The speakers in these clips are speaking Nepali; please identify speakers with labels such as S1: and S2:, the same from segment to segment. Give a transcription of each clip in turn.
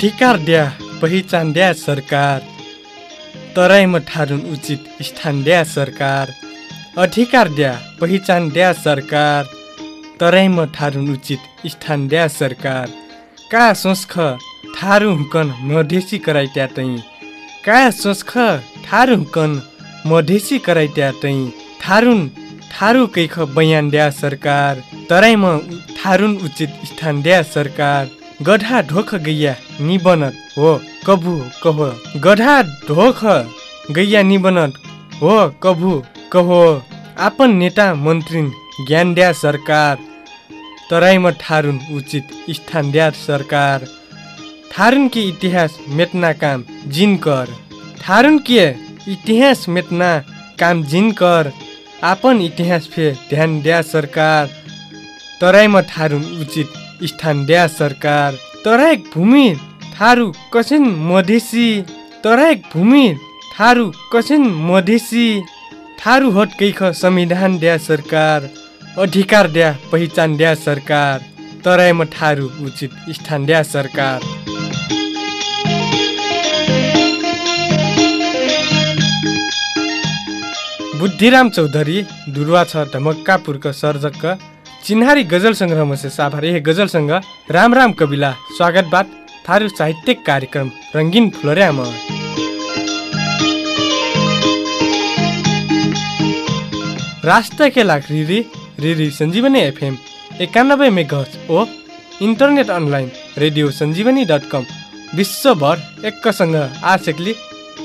S1: अधिकार द्या पहिचान द्या सरकार। तराईमा ठारुन उचित स्थान द्या सरकार। अधिकार द्या पहिचान द्या सरकार। तराईमा ठारुन उचित स्थान द्या सरकार। का सोच्ख थारू हुकन मधेसी कराइ त्यातै का सोच्ख थारू हुकन मधेसी कराइ त्यातै थारुन थारू कैख बयान द्या सरकार। तराईमा थारुन उचित स्थान द्या सरकार। गधा ढोख गैया निबनत हो कभु कहो। गधा ढोख गैया निबनत हो कभु कहो। आपन नेता मन्त्री ज्ञान द्या सरकार। तराईमा ठारुन उचित स्थान द्या सरकार। थारुन के इतिहास मेट्ना काम जिन कर। थारुन के इतिहास मेट्ना काम जिन कर। आपन इतिहास फे ध्यान द्या सरकार। तराईमा ठारुन उचित स्थान द्या सरकार तराइक भूमि थारू कसिन मधेसी। तराइक भूमि थारू कसिन मधेसी। थारू हट कैख संविधान द्या सरकार अधिकार द्या पहिचान द्या सरकार। तराईमा थारू उचित स्थान द्या सरकार। बुद्धिराम चौधरी दुर्वा छ ढमक्कापुरको सर्जक चिन्हारी गजल सङ्ग्रहमा साभार गजल सङ्ग राम राम कविला स्वागत बात थारू साहित्यिक कार्यक्रम रङ्गिन फुलर्याम। राष्ट्र के लाख रिरी रिरी सञ्जीवनी एफएम एकानब्बे मेघज ओ internet online radio Sanjivani dot com. विश्वभर एकसँग आशेकली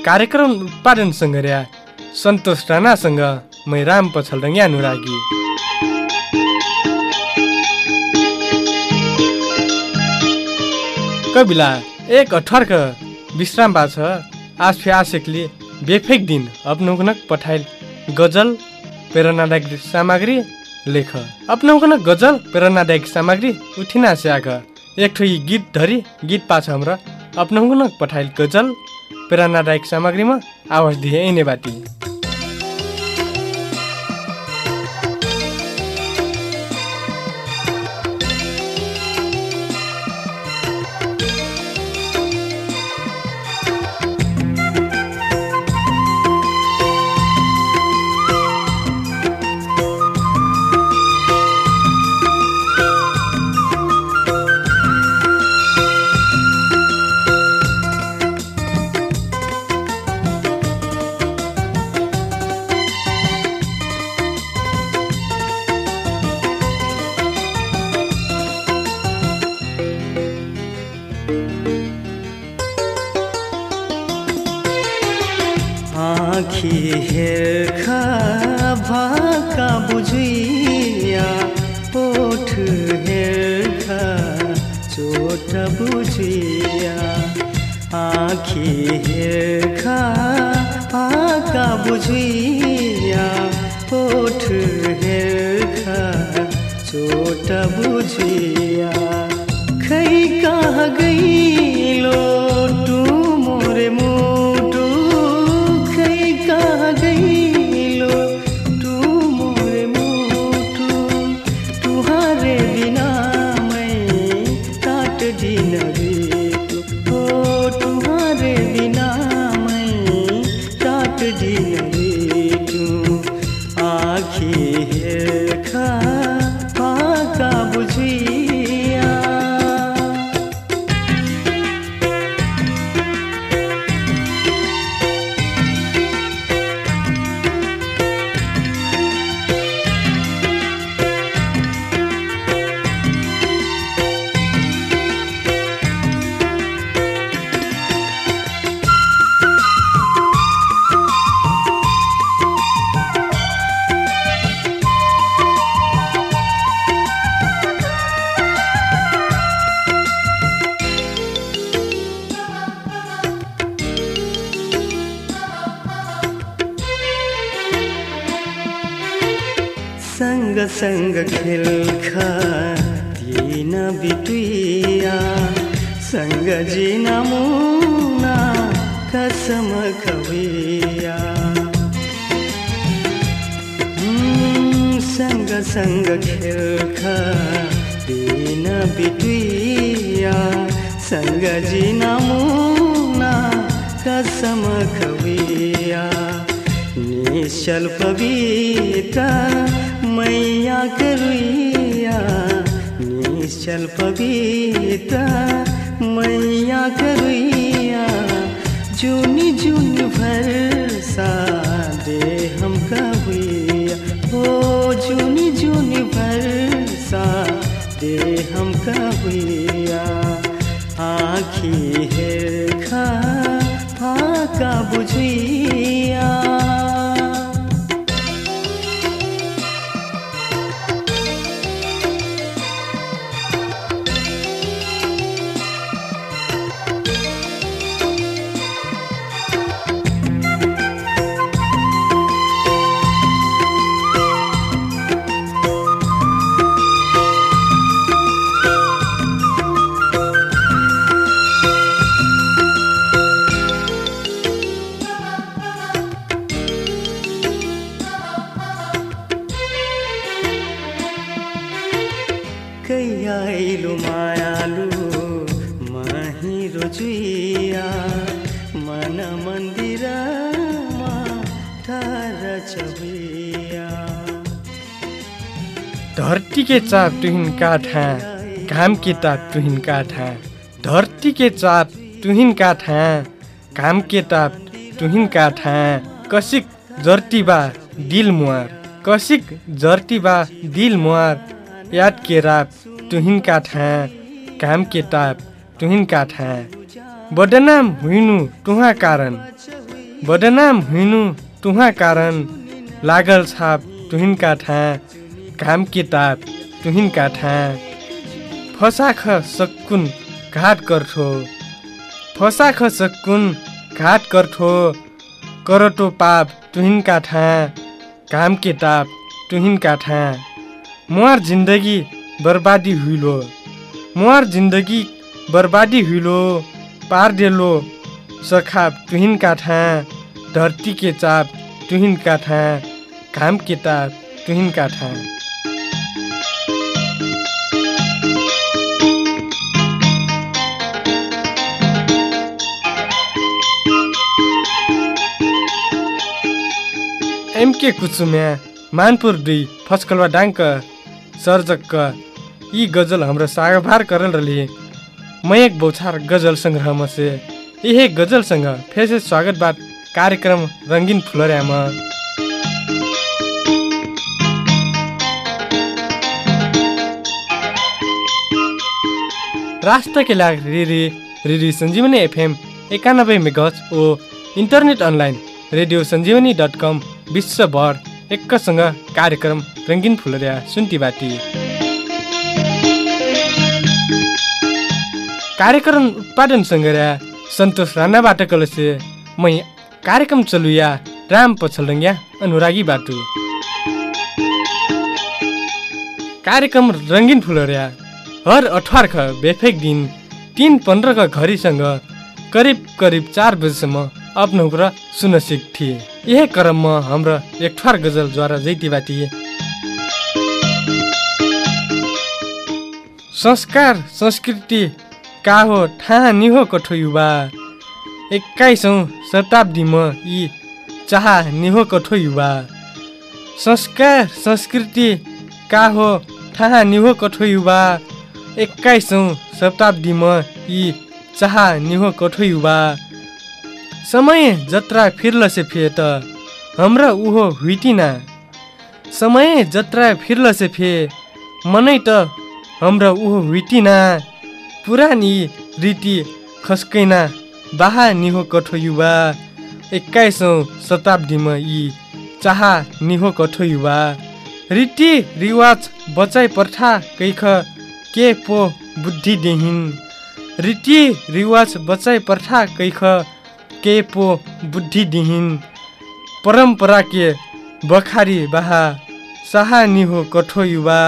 S1: कार्यक्रम उत्पादनसँग र्या सन्तोष राणासँग मै राम पछलडङ्गे अनुरागी। कविला एक अठारक विश्राम बा छ। आज फे आशेकले बेफेक दिन। अपनौकनक पठाइल गजल प्रेरणादायक सामग्री लेख। अपनौकनक गजल प्रेरणादायक सामग्री उठिना स्याग एक ठो गीत धरी गीत पाछ हाम्रो। अपनौकनक पठाइल गजल प्रेरणादायक सामग्रीमा आवाज दिए बाटी
S2: खेल खाती न संग जी नमूना कसम खबिया हम्म, संग संग खेल न बिटिया संग जी नमूना कसम खबिया निश्चल पविता मैया करुइया निश्चल पवित्र मैया करुइया जूनी जूनी भरसा दे हम कहुइया ओ जूनी जूनी भरसा दे हम कहुइया आखी हेर खा फाका बुझिया
S1: धरती के चाप तुहिन काठा घाम के ताप तुहिन काठा धरती के चाप तुहिन काठा घाम के ताप तुहिन काठा कसिक जर्तीबा दिल मुहार कसिक जर्तीबा दिल मुहार याद के राप तुहिन काठा घाम के ताप तुहिन काठा बदनाम हुइनु तुहा कारण। बदनाम हुइनु तुहा कारण। लागल छाप तुहिन काठा घाम के ताप तुहिन काठा फसाख सक्कुन घाट करठो फसाख सक्कुन घाट करठो करटो पाप तुहिन काठा घाम के ताप तुहिन काठा मुहार जिन्दगी बर्बादी हुइलो। मुहार जिन्दगी बर्बादी हुइलो। पार देलो सखाप तुहिन काठा धरती के चाप तुहिन काठा घाम के ताप तुहिन काठा एमके कुचुम्या मानपुर दुई फस्कलवा डाङ्क सर्जक यी गजल हाम्रो सागभार करल रहे मयक बौछार गजल सङ्ग्रहमा से यही गजलसँग फेरि से स्वागत बात कार्यक्रम रङ्गिन फुलर्यामा। राष्ट्र के लाग रिरी रिरी सञ्जीवनी एफएम एकानब्बे मेगज ओ internet online radio Sanjivani dot com. विश्वभर एकसँग कार्यक्रम रङ्गिन फुलरिया सुन्ती बाटी। कार्यक्रम उत्पादन सङ्ग्रह सन्तोष राणाबाट कलसे मै कार्यक्रम चलुया राम पछलरङ्ग्या अनुरागी बाटु। कार्यक्रम रङ्गिन फुलरिया हर अठवार ख बेफेक दिन तिन पन्ध्रका घडीसँग करिब करिब चार बजीसम्म अपनाउक र सुन्न सिक थिए। यही क्रममा हाम्रो एकठवार गजलद्वारा जैती बाटी संस्कार संस्कृति का हो ठाहा निहो कठो युवा। एक्काइसौँ शताब्दीमा यी चाह निहो कठो युवा। संस्कार संस्कृति का हो ठाहा निहो कठो युवा। एक्काइसौँ शताब्दीमा यी चाह निहो कठो युवा। समय जत्रा फिर्लसे फे त हाम्रा उहो हुइटिना समय जत्रा फिर्लसे फे मनै त हाम्रा उहो हुइटिना पुरानी रीति खस्कैना बाहा निहो कठो युवा। एक्काइसौँ शताब्दीमा यी चाह निहो कठो युवा। रीति रिवाज बचाइ पर्ठा कैख के पो बुद्धि देहिन। रीति रिवाज बचाइ पर्ठा कैख के पो बुद्धिदिहीन? परम्परा के बखारी बाहा साहानी निहो कठो युवा।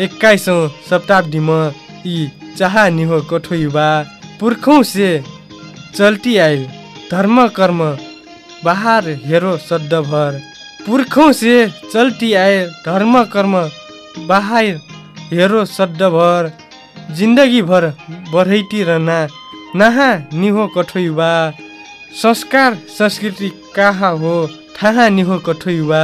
S1: एक्काइसौँ शताब्दीमा यी चाहानी हो कठो युवा। पुर्खौँ से चल्ती आइल धर्म कर्म बाहर हेरो शब्दभर पुर्खौँ से चल्ती आयल धर्म कर्म बाहर हेरो शब्दभर जिन्दगीभर बढैती रहना नहा निहो कठो युवा। संस्कार संस्कृति कहाँ हो? थाहा निहो कठो युवा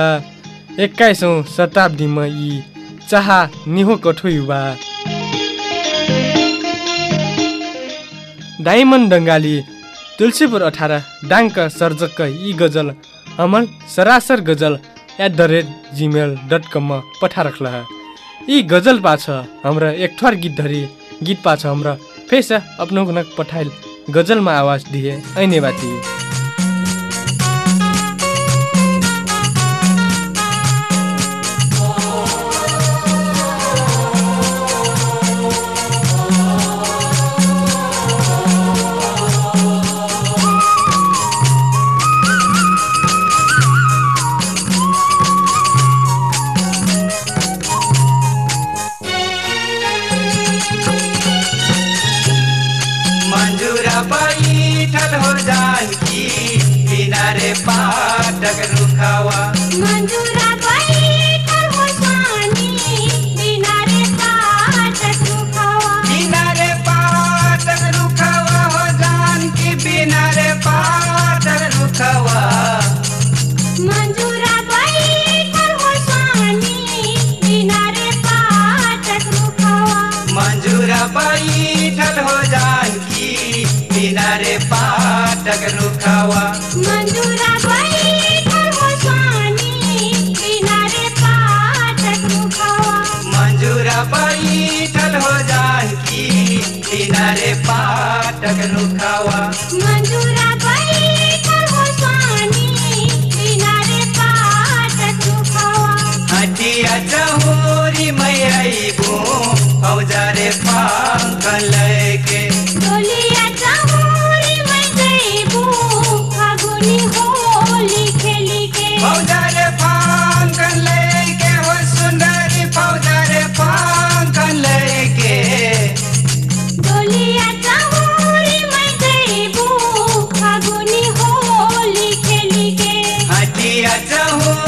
S1: एक्काइसौँ शताब्दीमा यी चाह निहो कठो युवा डायमन्ड डङ्गाली तुलसीपुर अठार डाङ्क सर्जक यी गजल अमल सरासर गजल at the rate Gmail dot कममा पठारख्ला यी गजल पाछ हाम्रो एक गीत धरी गीत पाछ हाम्रो फेस आफ्नो पठाइल। गजलमा आवाज दिए।
S3: ऐनेवा थिए हो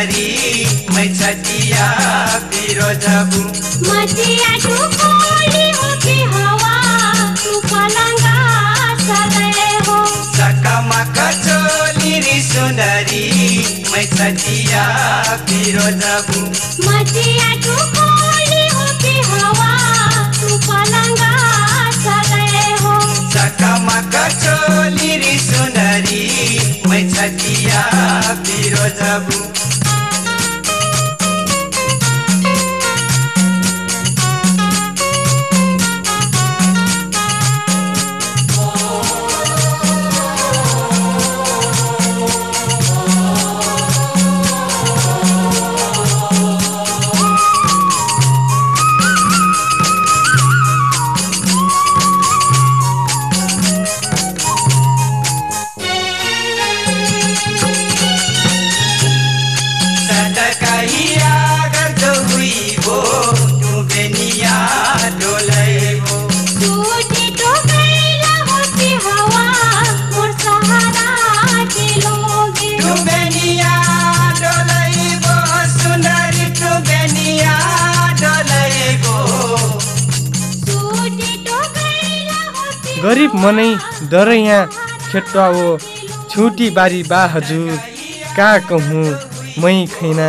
S4: धरी मैं छतिया पीरो
S3: जबू मतिया दुपोली हो के
S4: हवा तू पलंगा सदे हो। सका मका चोली
S3: री सुनरी मैं छतिया पीरो
S4: जबू मतिया दुपोली हो के हवा तू पलंगा सदे हो।
S3: सका मका चोली री सुनरी मैं छतिया
S4: पीरो जबू
S1: गरिब मनै डरैया खेट्वा हो। छुटी बारी बा हजुर का कहूँ मै खैना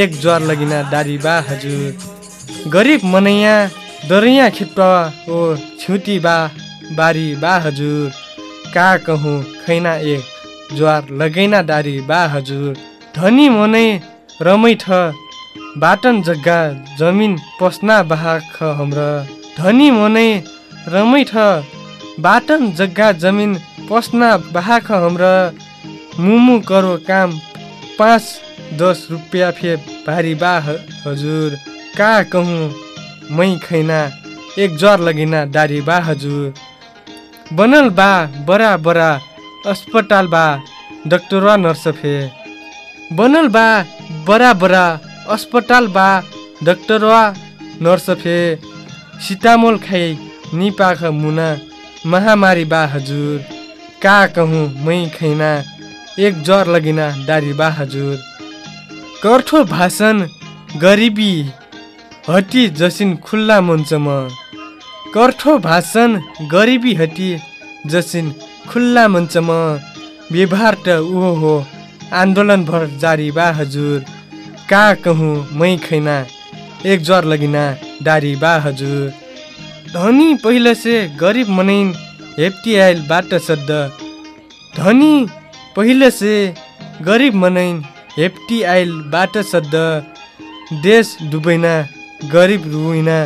S1: एक ज्वार लगिना दारी बा हजुर। गरिब मनैया डरैया खेट्वा हो छुटी बा बारी बा हजुर। का कहूँ खैना एक ज्वार लगैना दारी बा हजुर। धनी मनै रमै ठ बाटन जग्गा जमिन पस्ना बाहक हाम्रा। धनी मनै रमै ठ बाटन जग्गा जमिन पस्ना बाहक हाम्रा मुमु करो काम। पाँच दस रुपियाँ फे भारी बा ह- हजुर। का कहूँ मै खैना एक ज्वार लगिना दारी बा हजुर। बनल बा बरा बरा अस्पताल बा डक्टरवा नर्स फे। बनल बा बरा बरा अस्पताल बा डक्टरवा नर्स फे। खाइ निपाख मुना महामारी बा हजुर का कहूँ मै खैना एक ज्वर लगिना दारी बा हजुर कठो भाषण गरिबी हटी जसिन खुल्ला मञ्चमा। कठो भाषण गरिबी हटी जसिन खुल्ला मञ्चमा। व्यवहार त ऊ हो आन्दोलनभर जारी बा हजुर का कहूँ मै खैना एक ज्वर लगिना दारी बा हजुर धनी पहिले से गरिब आइल बाट सद्द। धनी पहिले से गरिब आइल बाट सद्द। देश डुबैना गरिब रुइना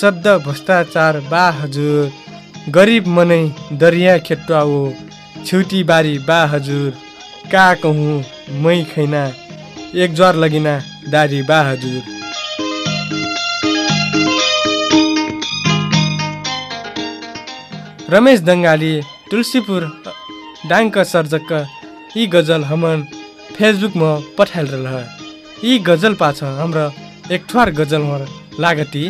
S1: सद्द भ्रष्टाचार बा हजुर। गरिब मनै दरिया खेट्वा हो छुटी बारी बा हजुर। का कहूँ मै खैना एक ज्वार लगिना दारी बा हजुर। रमेश दङ्गाली तुलसीपुर डाङ्क सर्जक यी गजल हमन फेसबुकमा पठाइल रह यी गजल पाछ हाम्रो एक ठुवार गजल लागती।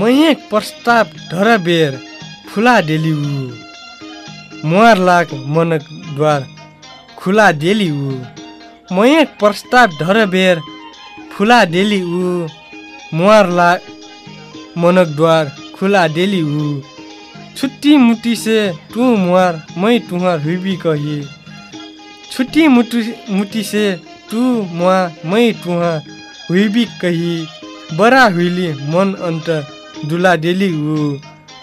S1: मयक प्रस्ताव ढर बेर फुला डेली उ मुहार लाग मनक द्वार खुला डेली उ मयक प्रस्ताव ढर बेर फुला डेली उ मुहार लाग मनक द्वार खुला डेली उ छुट्टी मुट्टी से तू मुहार मै तुहार हुबी कही छुट्टी मुट्टी मुट्टी से तू मुआ मै तुहा हुइबी कही बरा हुइली मन अन्त दुला डेली उ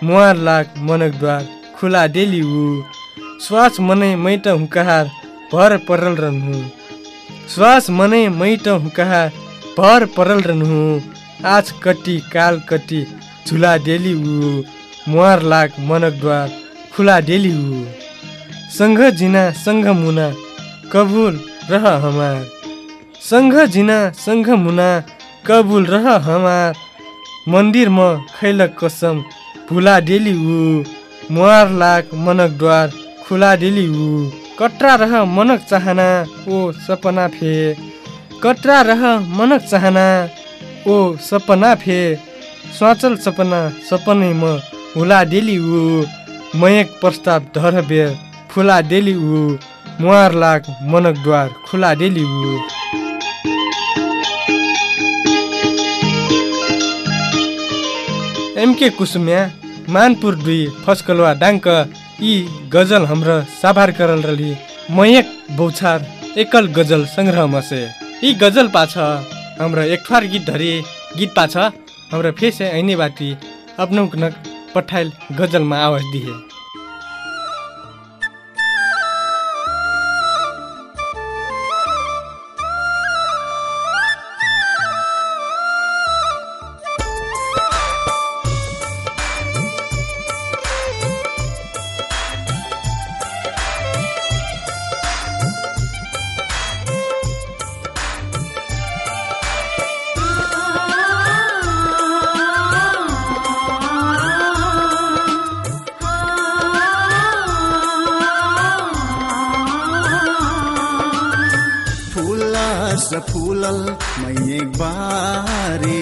S1: मुहार लाग मनक द्वार खुला डेली उ श्वास मनै मैट हुँकाहार भर परल रहनु श्वास मनै मैट हुँकाहार भर परल रहनु आज कति काल कति झुला डेली उ मुहार लाग मनक द्वार खुला डेली उ सङ्घ जिना सङ्घ मुना कबुल रह हमार। सङ्घ जिना सङ्घ मुना कबुल रह हमार। मन्दिरमा खैलक कसम भुला डेली उ मुहार लाग मनक द्वार खुला डेली उ कटरा रह मनक चाहना ओ सपना फे। कटरा रह मनक चाहना। ओ सपना फे स्वाचल सपना सपनै म हुला डेली उ मयक प्रस्ताव धर बेर फुला डेली उ मुहार लाग मनक द्वार खुला डेली उ एमके कुसुम्या मानपुर दुई फस्कलवा डाङ्क यी गजल हाम्रो साभार करल रही मयक बौछार एकल गजल सङ्ग्रह मसे यी गजल पाछ हाम्रो एकठार गीत धरी गीत पाछ। हाम्रो फेस ऐने बाटी। अपनौ नक पठाइल गजलमा आवाज दिए।
S5: फुलास फुलल एक बारी।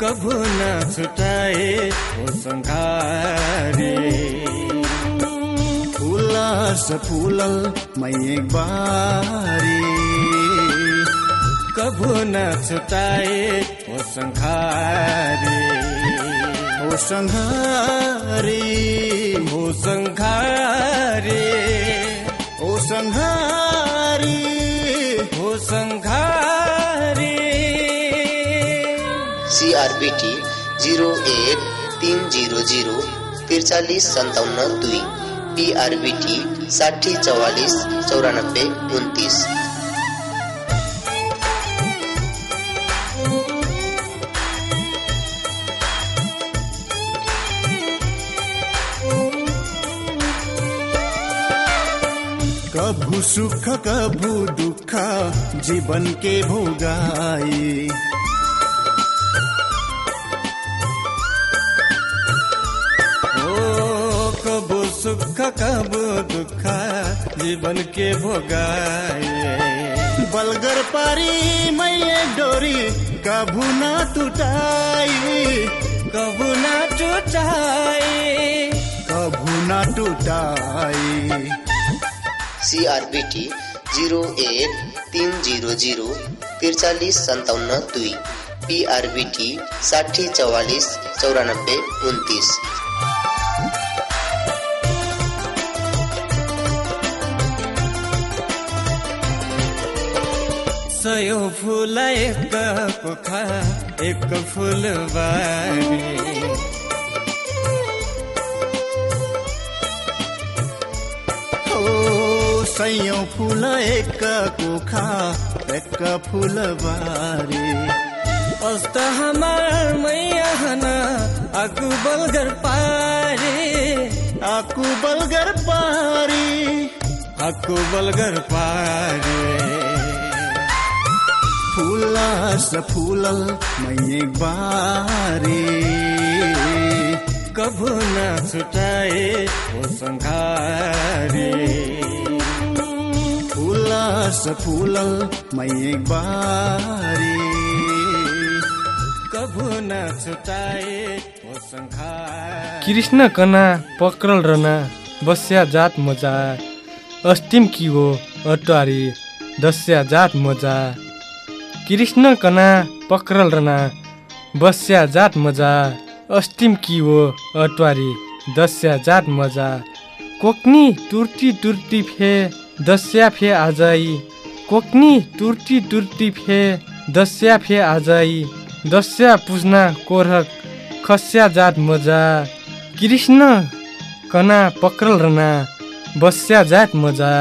S6: कभू न छुटाए हो सङ्घारी
S5: फुलास फुलल मै एक बारी।
S6: कभू न छुटाए हो सङ्घारी
S5: ओ सङ्घारी
S6: हो सङ्घारी
S5: ओ सङ्घारी
S6: हो सङ्घारी
S7: सिआरबिटी जिरो एक तिन जिरो जिरो त्रिचालिस सन्ताउन्न दुई। पिआरबिटी साठी चौवालिस चौरानब्बे उन्तिस।
S5: कभू सुख कभू दुःख जीवन के भोगाई।
S6: ओ, कबो सुख, कबो दुःख जीवन के भोगाए
S5: बलगर पारी, मैये डोरी, कभू न टुटाई
S6: कबू न टुटाए
S5: कभू न टुटाई।
S7: सिआरबिटी जिरो एक तिन जिरो जिरो त्रिचालिस सन्ताउन्न दुई पिआरबिटी साठी चौवालिस चौरानब्बे उन्तिस।
S6: सयो फुल एक पोखा एक फुल
S5: सयौं फुल एक कोखा, एक फुल बारी।
S6: अस्त हमार मैया आगु बलगर पारे।
S5: आकु बलगर पारी,
S6: आकु बलगर पारे।
S5: फुलास फुलल मै एक बारी।
S6: कभू न छुटाए हो सङ्घारी
S5: फुलास फुलल एक बारी।
S6: हो
S1: कृष्ण कना पक्रल रना बस्या जात मजा। अस्टिम किवो अटारी दस्या जात मजा। कृष्ण कना पक्रल रना बस्या जात मजा। अस्टिम किवो अटवारी दस्या जात मजा। कोक्नी तुर्ती तुर्ती फे दस्या फे आजै कोक्नी तुर्ती तुर्ती फे। दस्या फे आजै दस्या पुज्ना कोरक खस्या जात मजा। कृष्ण कना पक्रल रना बस्या जात मजा।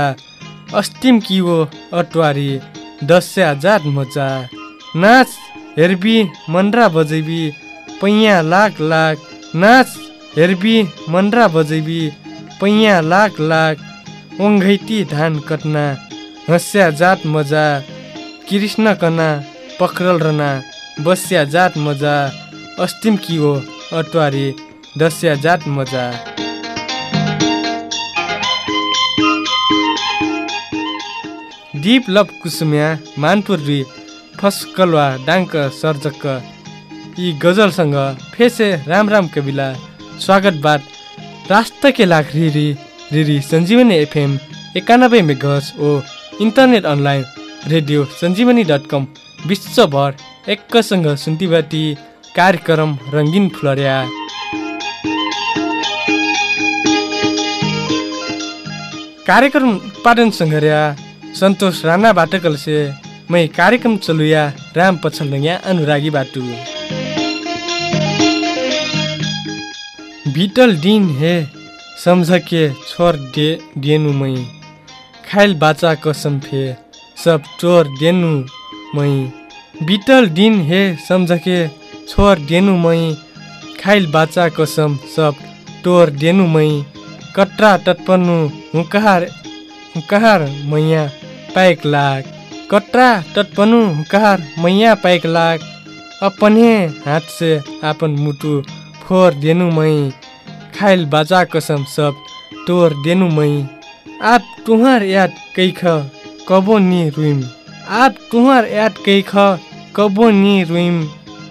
S1: अस्टिम किवो अटवारी दस्या जात मजा। नाच हेर्बी मनरा बजैबी पैया लाख लाख। नाच हेर्बी मनरा बजैबी पैया लाख लाख। ओङ्घैती धान कट्ना हँस्या जात मजा कृष्ण कना पक्रल रना बस्या जात मजा अस्तिम किवो अटवारी दस्या जात मजा। दीप लप कुसुम्या मानपुर फस्कलवा डाङ्क सर्जक यी गजलसँग फेसे राम राम कविला स्वागत बात राष्ट्र के लाख रिरी। रिरी सञ्जीवनी एफएम एकानब्बे मेगज ओ internet online radio Sanjivani dot com विश्वभर एकसँग सुन्तीबाटी कार्यक्रम रङ्गिन फुलर्या।
S8: कार्यक्रम उत्पादन सङ्घर्या सन्तोष राणा बाटकल से मै कार्यक्रम चलुया राम पछलडङ्या अनुरागी बाटु। बिटल दिन हे सम्झके छोर देनु मै। खाइल बाचा कसम फे सब चोर देनु मै। बिटल दिन हे सम्झके छोर देनु मै। खाइल बाचा कसम सब टोर देनु मै। कट्रा टटपन्नु हुकहार हुकहार मैया पाइक लाग। कट्रा टटपनु हुकहार मैया पाइक लाग। अपने हाथ से आपन मुटु फोर देनु मै। खाइल बाजा कसम सब तोर देनु मै। आप तुहार याद कैख कबो नि रुइम। आप तुहार याद कैख कबो नि रुइम।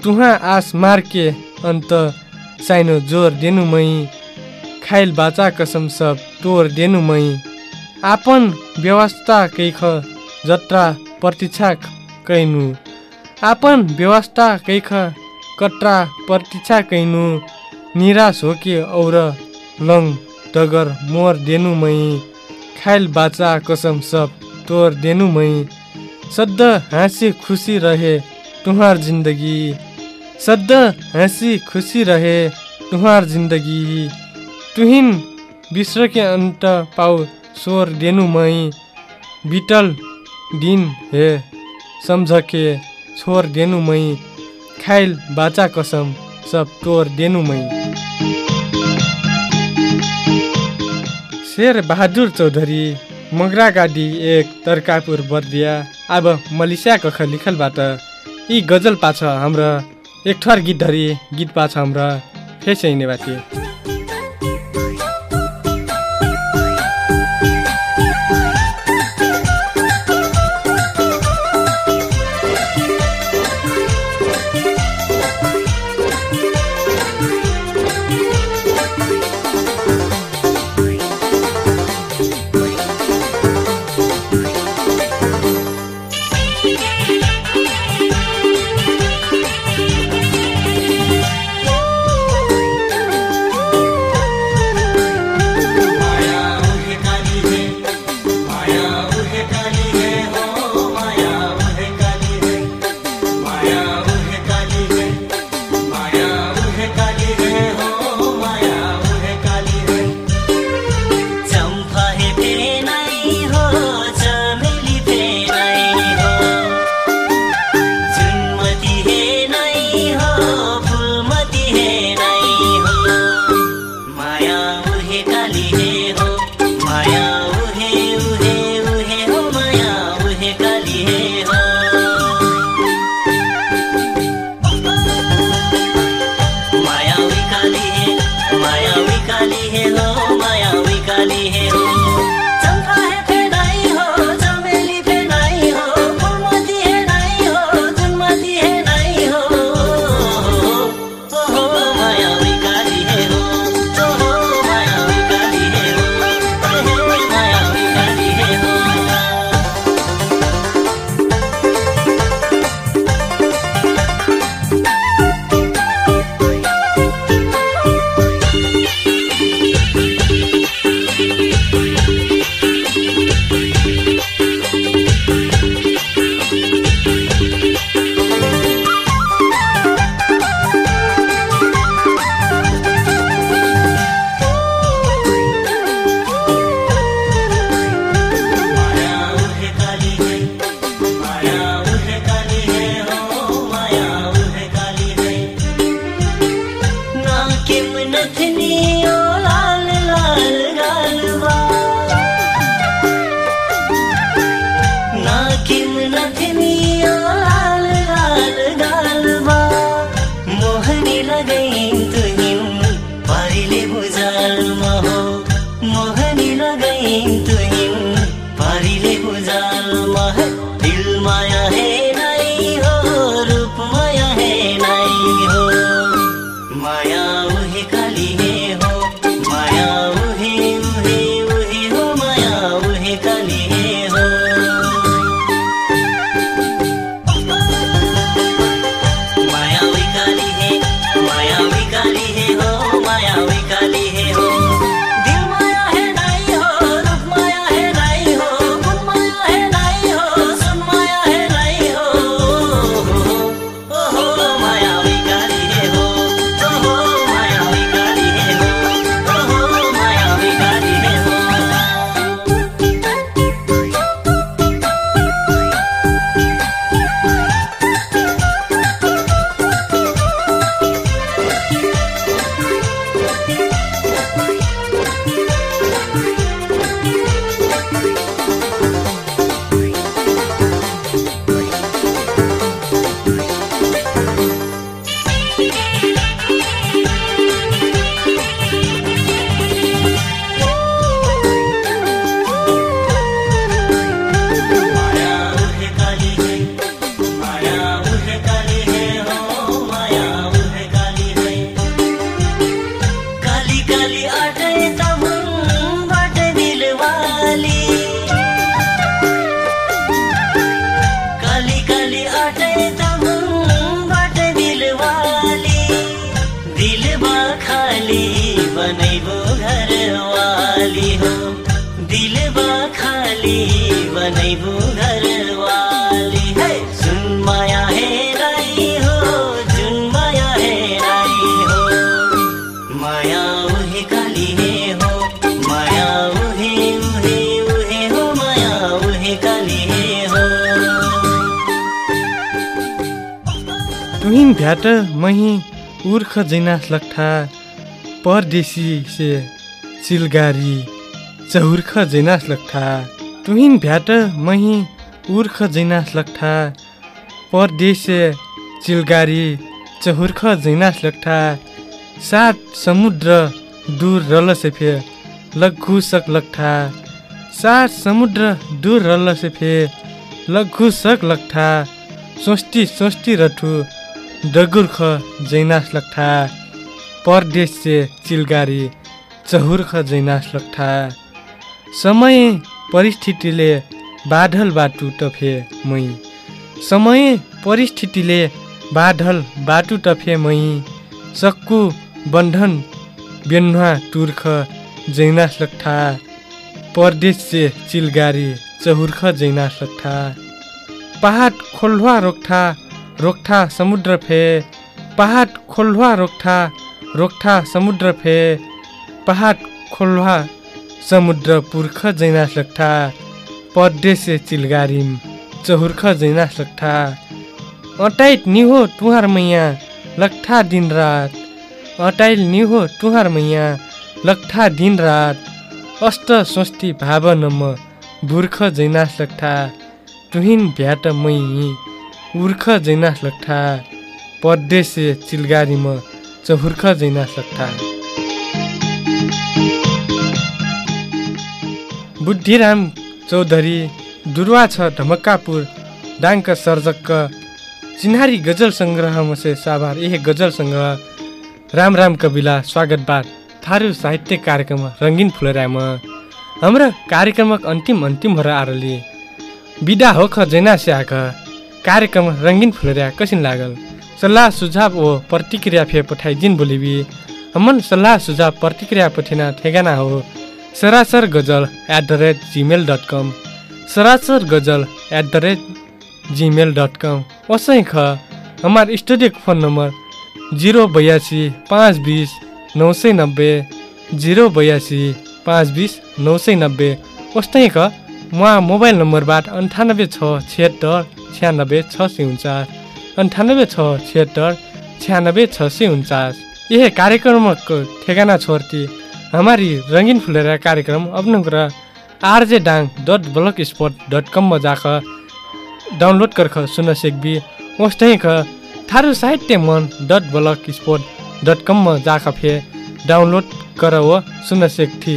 S8: तुहा आस मार्के अन्त साइनो जोर देनु मै। खाइल बाचा कसम सब तोर देनु मै। आपन व्यवस्था कैख जत्रा प्रतीक्षा कैनु। आपन व्यवस्था कैख कट्रा प्रतीक्षा कैनु। निराश हो कि और लङ डगर मोर देनु मै खाइल बाचा कसम सब तोर देनु मै। सद्द हाँसी खुसी रहे तुहार जिन्दगी। सद्द हाँसी खुसी रहे तुहार जिन्दगी। तुहिन विश्व के अन्त पाउ स्वर देनु मै। बिटल दिन हे सम्झके छोर देनु मै। खाइल बाचा कसम सब तोर देनु मै शेर बहादुर चौधरी मगरा गाडी एक तर्कापुर बर्दिया अब मलेसिया कख लिखलबाट यी गजल पाछ हाम्रा एक ठर गीत धरी गीत पाछ हाम्रा फेस हिँड्ने बाटी
S9: उहे काली हे माया उहे उहे उहे हो माया उहे काली हे। तुहिन
S1: भ्याट मही उर्ख जैनास लट्ठा परदेशी से चिलगारी चहुर्ख जैनास लट्ठा तुहिन भ्याट मही उर्ख जैनास लट्ठा परदेश चिलगारी चहुर्ख जैनास लट्ठा सात समुद्र दूर रल से फे लघु सक लट्ठा सात समुद्र दूर रल से फे लघु सक लट्ठा सोस्टी सोस्टी रठु। डगुर्ख जैनास लट्ठा परदेश से चिलगारी। चहुर्ख जैनास लट्ठा समय परिस्थितिले बादल बाटु टफे मै समय परिस्थितिले बादल बाटु टफे मै सक्कु बन्धन बेन्वा टुर्ख जैनास लट्ठा परदेश से चिलगारी चहुर्ख जैनास लट्ठा पहाड खोल्वा रोक्ठा रोक्ठा समुद्र फे। पहाड खोल्वा रोक्ठा रोक्ठा समुद्र फे। पहाड खोल्वा समुद्र पुर्ख जैनास लट्ठा परदेश चिलगारिम चहुर्ख जैनास लट्ठा अटाइट निहो तुहार मैया लट्ठा दिन रात। अटाइल निहो तुहार मैया लट्ठा दिन रात। अष्ट स्वस्ति भाव नम बुर्ख जैनास लट्ठा तुहिन भ्याट मै उर्ख जैनास लट्ठा परदेश चिलगारीमा चहुर्ख जैनास लट्ठा बुद्धिराम चौधरी दुर्वा छ ढमक्कापुर डाङ्क सर्जक चिन्हारी गजल सङ्ग्रह मसे साभार यही गजल सङ्ग्रह राम राम कविला स्वागत बाद थारू साहित्य कार्यक्रम रङ्गिन फुलरामा। हाम्रो कार्यक्रमक अन्तिम अन्तिम भएर आरले बिदा हो ख जैना स्याख। कार्यक्रम रङ्गिन फुलरिया कसिन लागल? सल्लाह सुझाव ओ प्रतिक्रिया फे पठाइदिन बोलिबी। हमन सल्लाह सुझाव प्रतिक्रिया पठिना ठेगाना हो। सरासर गजल at the rate Gmail dot com सरासर गजल at the rate Gmail dot com वसै ख हमार स्टूडियो फोन नंबर जीरो बयासी पाँच बीस नौ सय नब्बे जिरो बयासी पाँच बिस नौ सय नब्बे। उस्तै क म मोबाइल नम्बरबाट अन्ठानब्बे छ छिहत्तर छ्यानब्बे छ सय उन्चास। अन्ठानब्बे छ छिहत्तर छ्यानब्बे छ सय उन्चास। यह कार्यक्रमको ठेगाना छोड्ती हमारी रङ्गिन फुलेर कार्यक्रम अपनों RJ Dang dot blogspot dot कममा जाकर डाउनलोड कर ख सुन सेक्बी। उस्तै ख थारू साहित्य मन डट ब्लक स्पट डट कममा जाकर फे। डाउनलोड कर व सुन सेक्थी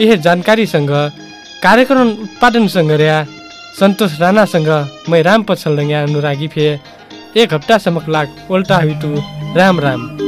S1: यह जानकारीसँग कार्यक्रम उत्पादनसँग रह्या सन्तोष राणासँग मै राम पछल अनुरागी फे। एक हप्तासम्मको लाग ओल्टा हुइटु राम राम।